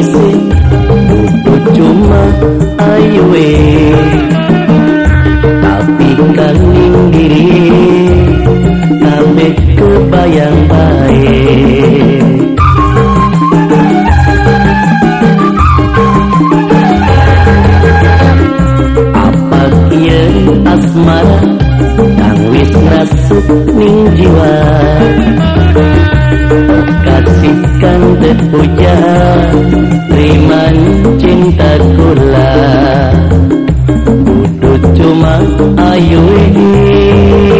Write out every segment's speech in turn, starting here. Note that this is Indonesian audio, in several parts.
isi Buku ayo ayue Tapi kangen diri Kabeh kebayang baik. asmara tangwis rasuk ning jiwa. Kasih kang terpuja riman cinta kula butuh cuma ayu ini.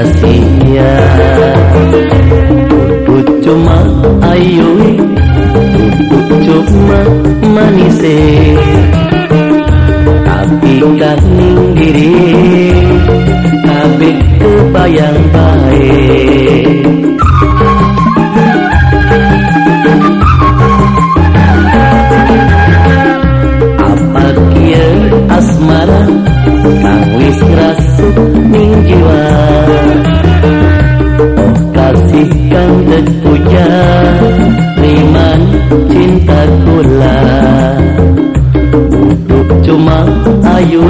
sia-sia Tutut cuma ayu Tutut cuma manisnya. Kaning diri kabeh kebayang baik. Apa kia asmara kang wis sangat puja Riman cinta kula Untuk cuma ayu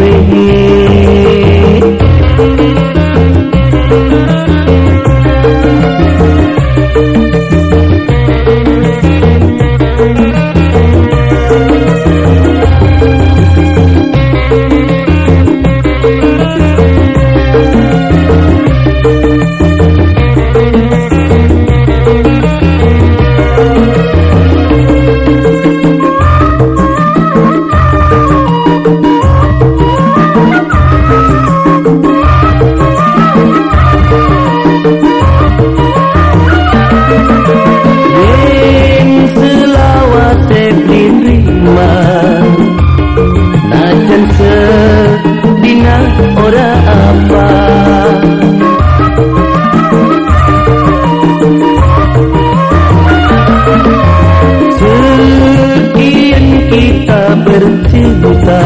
bercinta.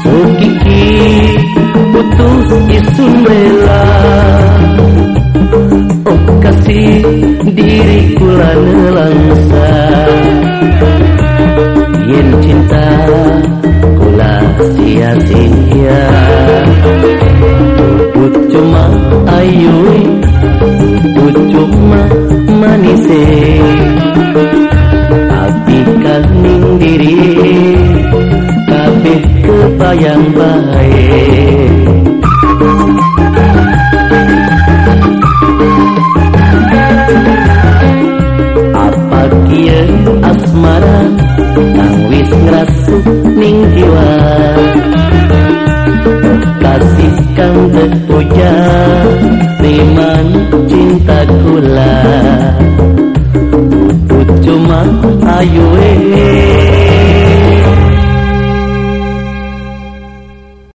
Sukiki putus isun rela. Oh kasih diri kula nelangsa. Yen cinta kula sia-sia. Put cuma ayu cuma kebayang baik. Apa kia asmara kang wis ngrasuk ning jiwa? Kasih kang puja Niman cinta kula cuma ayu eh